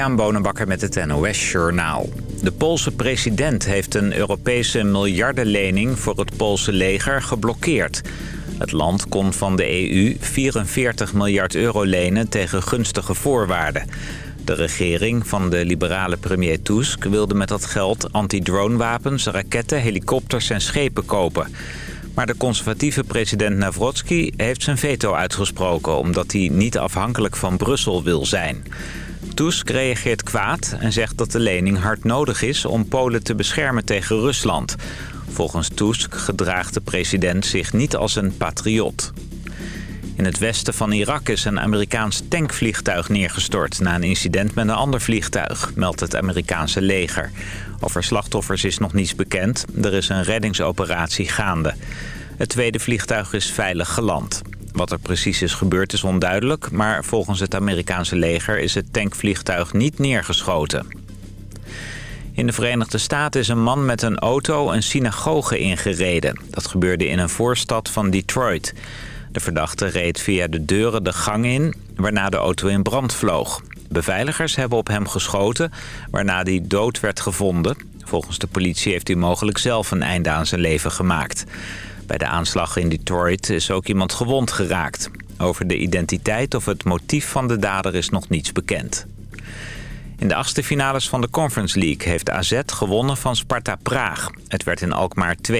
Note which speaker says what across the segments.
Speaker 1: Jan Bonenbakker met het NOS Journaal. De Poolse president heeft een Europese miljardenlening voor het Poolse leger geblokkeerd. Het land kon van de EU 44 miljard euro lenen tegen gunstige voorwaarden. De regering van de liberale premier Tusk wilde met dat geld anti-dronewapens, raketten, helikopters en schepen kopen. Maar de conservatieve president Navrotsky heeft zijn veto uitgesproken... omdat hij niet afhankelijk van Brussel wil zijn. Tusk reageert kwaad en zegt dat de lening hard nodig is om Polen te beschermen tegen Rusland. Volgens Tusk gedraagt de president zich niet als een patriot. In het westen van Irak is een Amerikaans tankvliegtuig neergestort... na een incident met een ander vliegtuig, meldt het Amerikaanse leger. Over slachtoffers is nog niets bekend. Er is een reddingsoperatie gaande. Het tweede vliegtuig is veilig geland. Wat er precies is gebeurd is onduidelijk... maar volgens het Amerikaanse leger is het tankvliegtuig niet neergeschoten. In de Verenigde Staten is een man met een auto een synagoge ingereden. Dat gebeurde in een voorstad van Detroit. De verdachte reed via de deuren de gang in, waarna de auto in brand vloog. Beveiligers hebben op hem geschoten, waarna hij dood werd gevonden. Volgens de politie heeft hij mogelijk zelf een einde aan zijn leven gemaakt. Bij de aanslag in Detroit is ook iemand gewond geraakt. Over de identiteit of het motief van de dader is nog niets bekend. In de achtste finales van de Conference League heeft AZ gewonnen van Sparta Praag. Het werd in Alkmaar 2-1.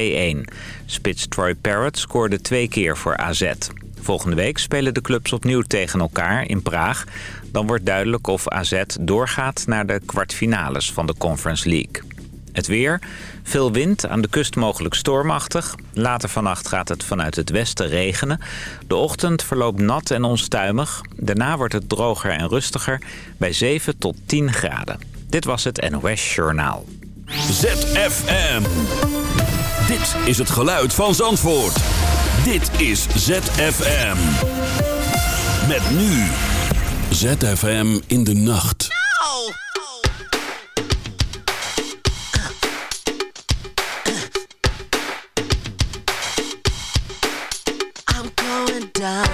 Speaker 1: Spits Troy Parrott scoorde twee keer voor AZ. Volgende week spelen de clubs opnieuw tegen elkaar in Praag. Dan wordt duidelijk of AZ doorgaat naar de kwartfinales van de Conference League. Het weer. Veel wind, aan de kust mogelijk stormachtig. Later vannacht gaat het vanuit het westen regenen. De ochtend verloopt nat en onstuimig. Daarna wordt het droger en rustiger bij 7 tot 10 graden. Dit was het NOS Journaal.
Speaker 2: ZFM. Dit is het geluid van Zandvoort. Dit is ZFM. Met nu. ZFM in de nacht.
Speaker 3: 자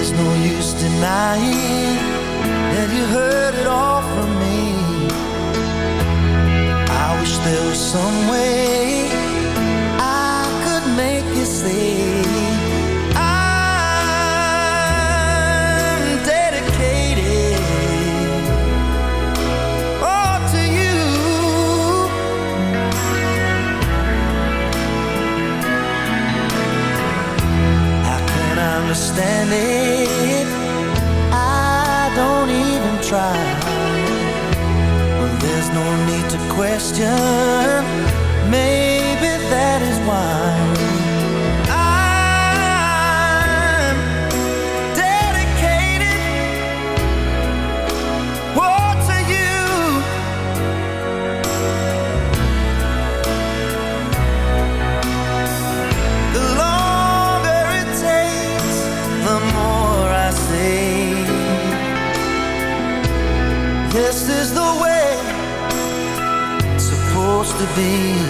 Speaker 4: There's no use denying that you heard it all from me. I wish there was some way understand it? I don't even try. Well, there's no need to question. Maybe be.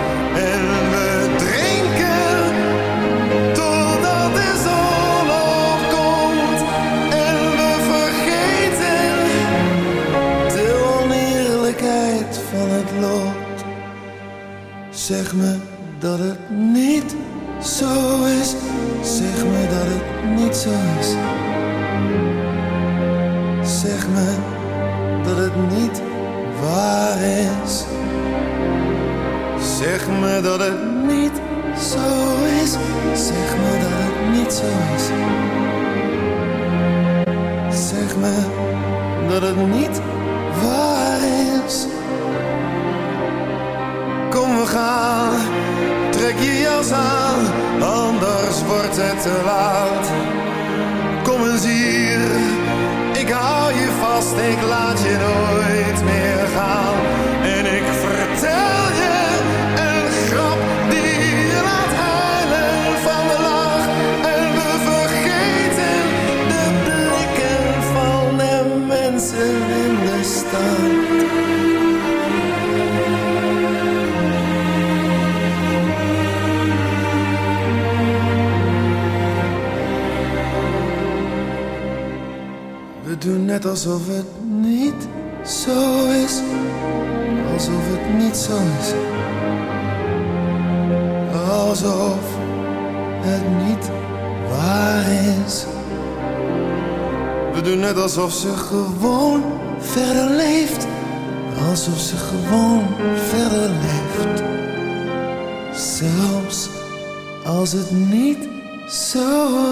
Speaker 4: zeg me dat het
Speaker 5: alsof ze gewoon verder leeft. Alsof ze gewoon verder leeft. Zelfs als het niet zo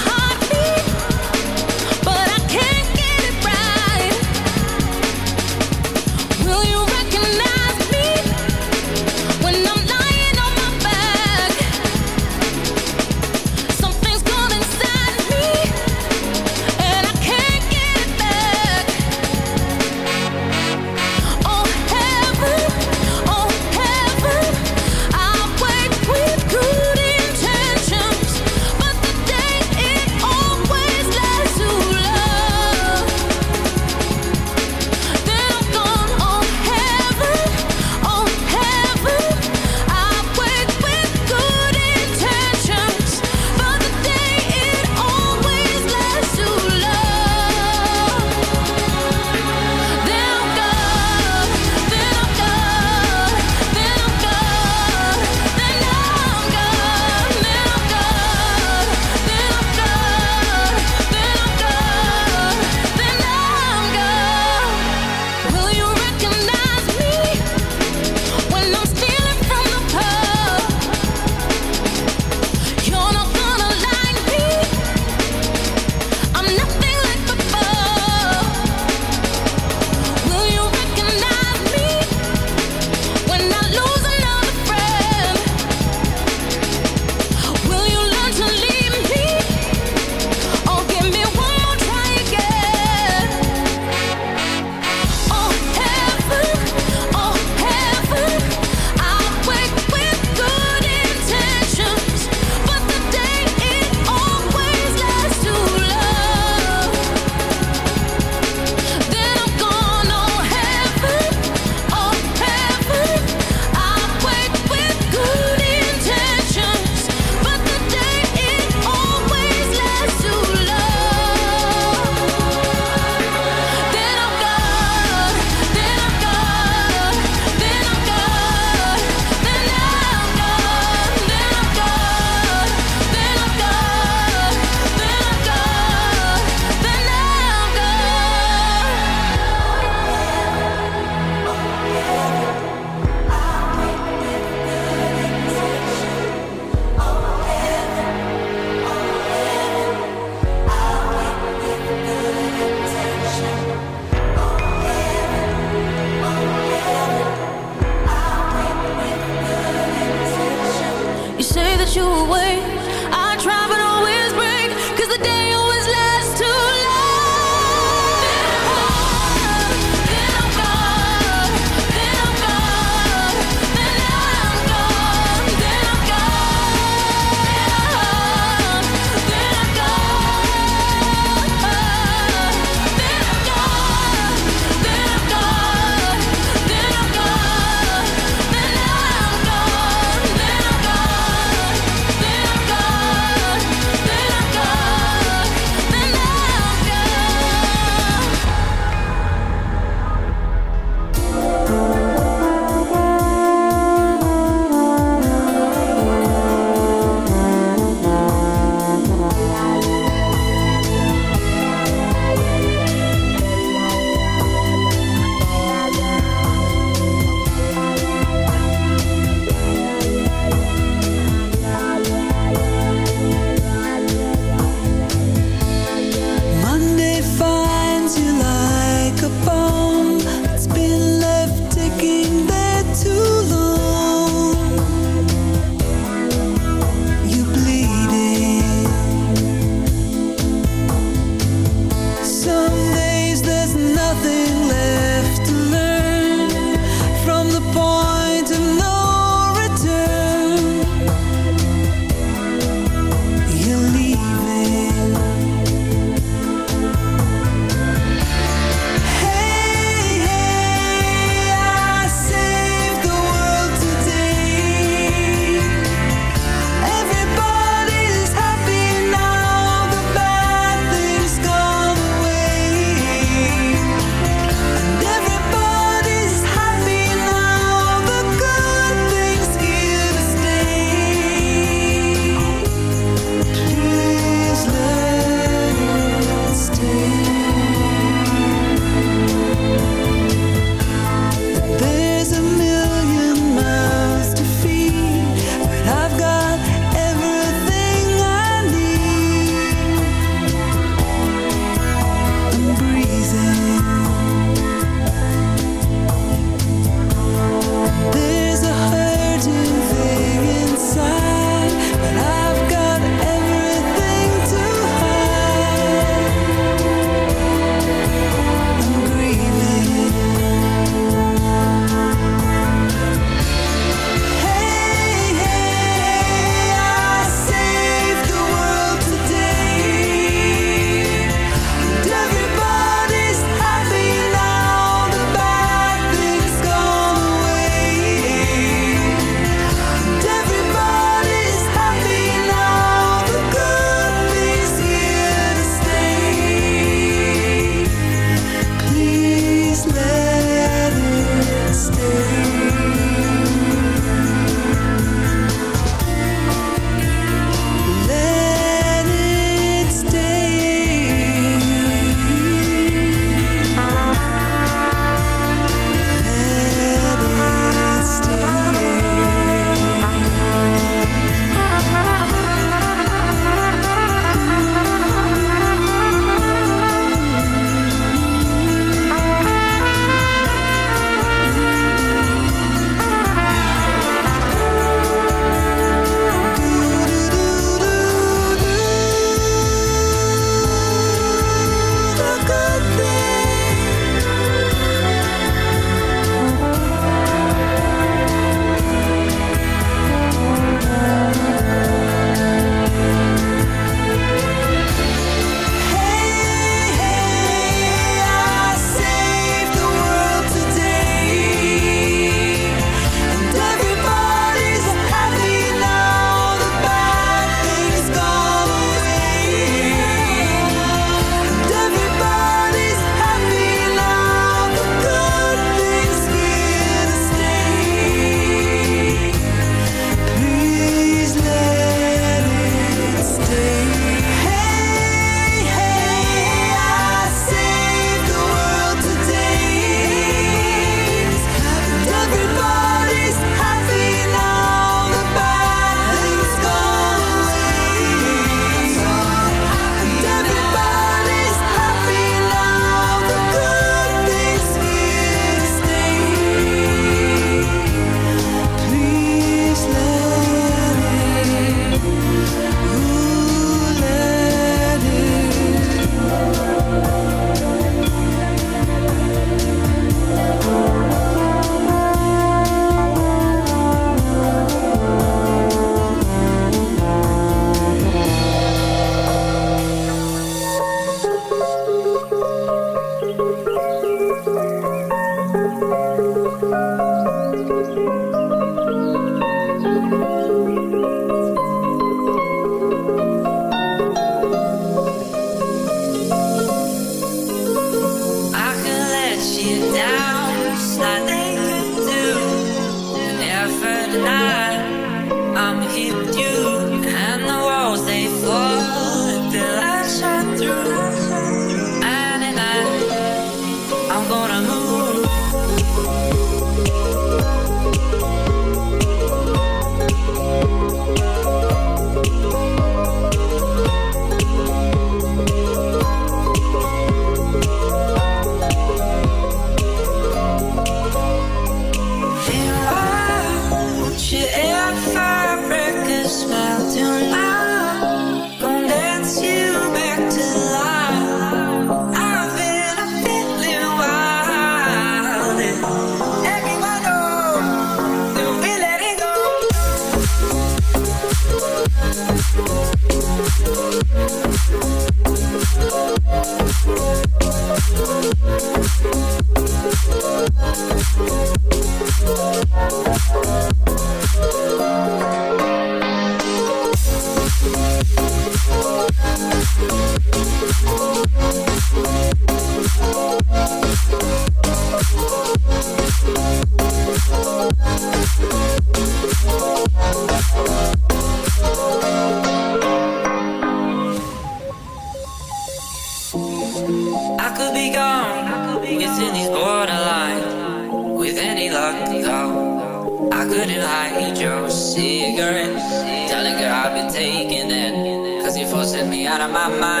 Speaker 6: 慢慢。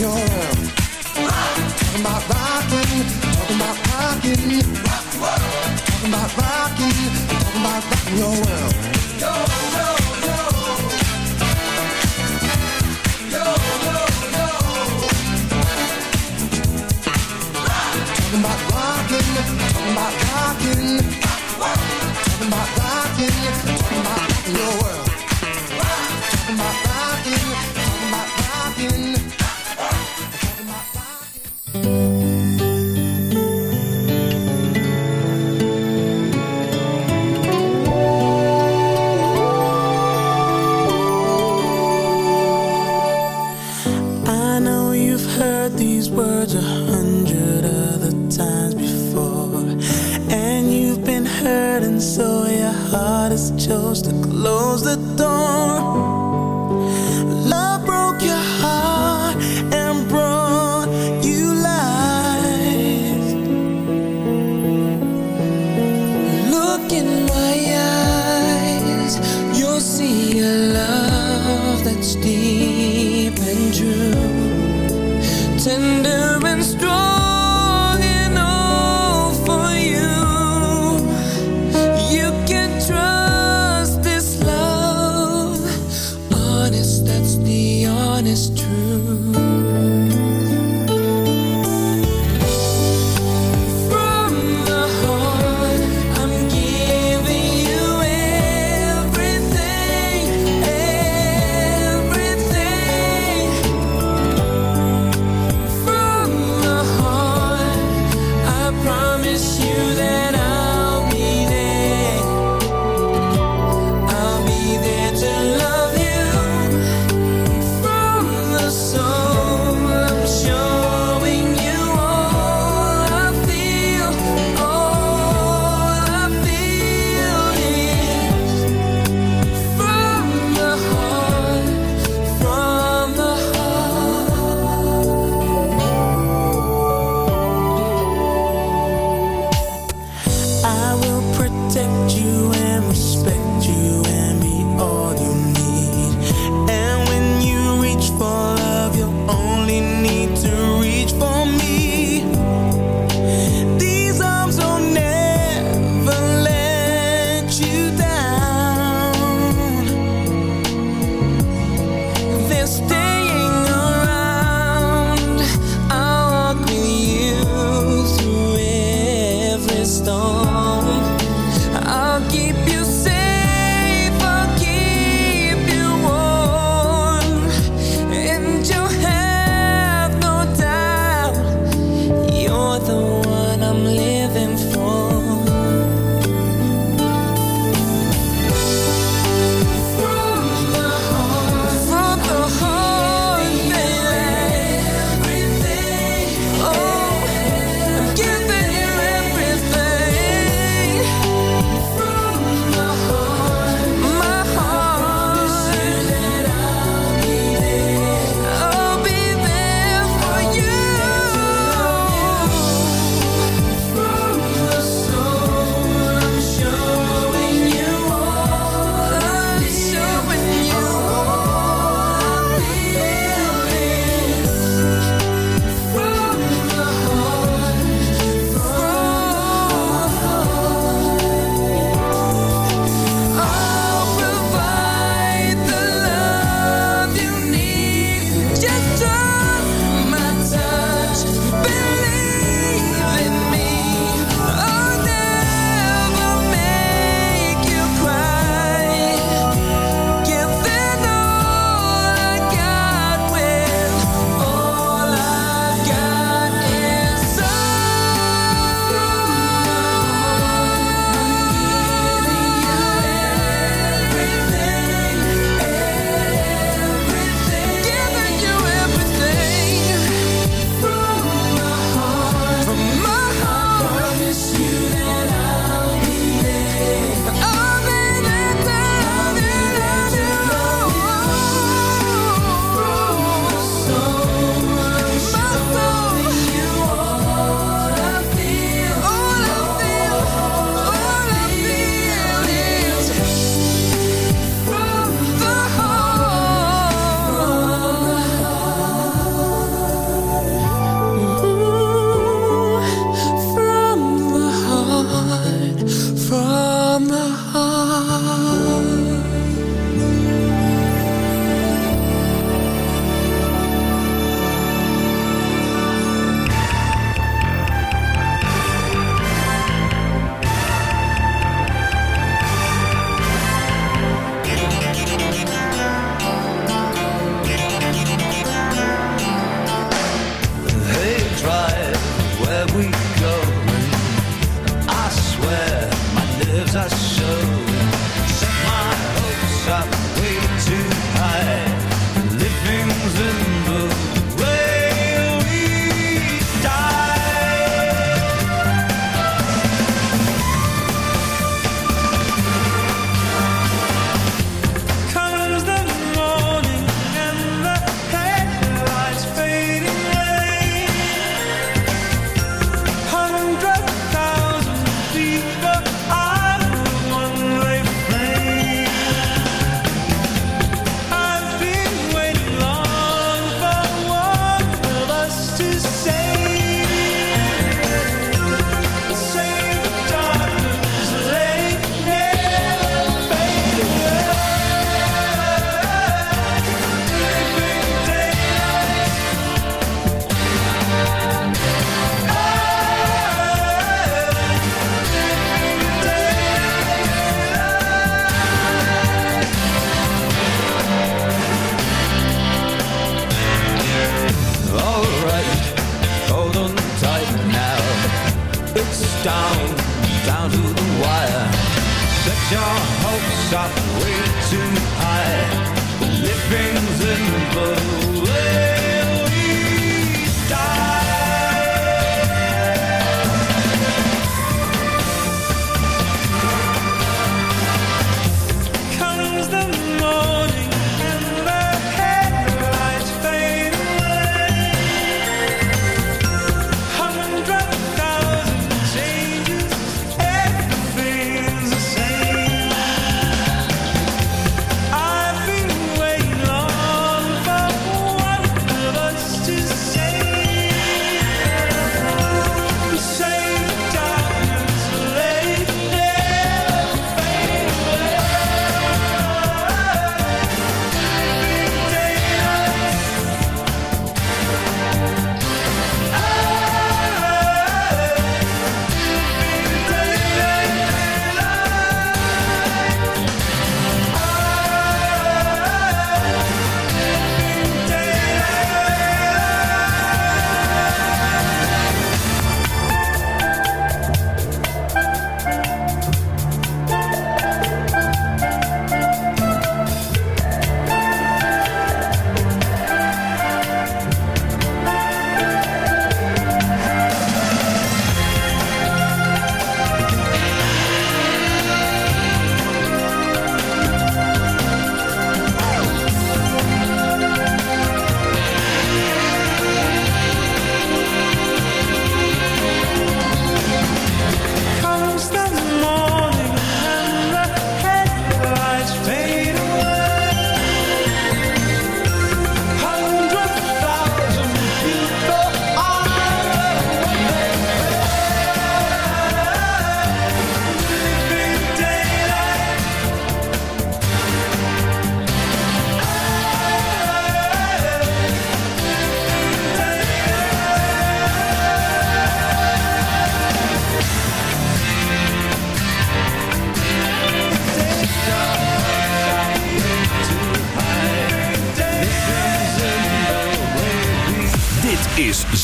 Speaker 7: your
Speaker 8: Talking about rocking, talking about rocking your world.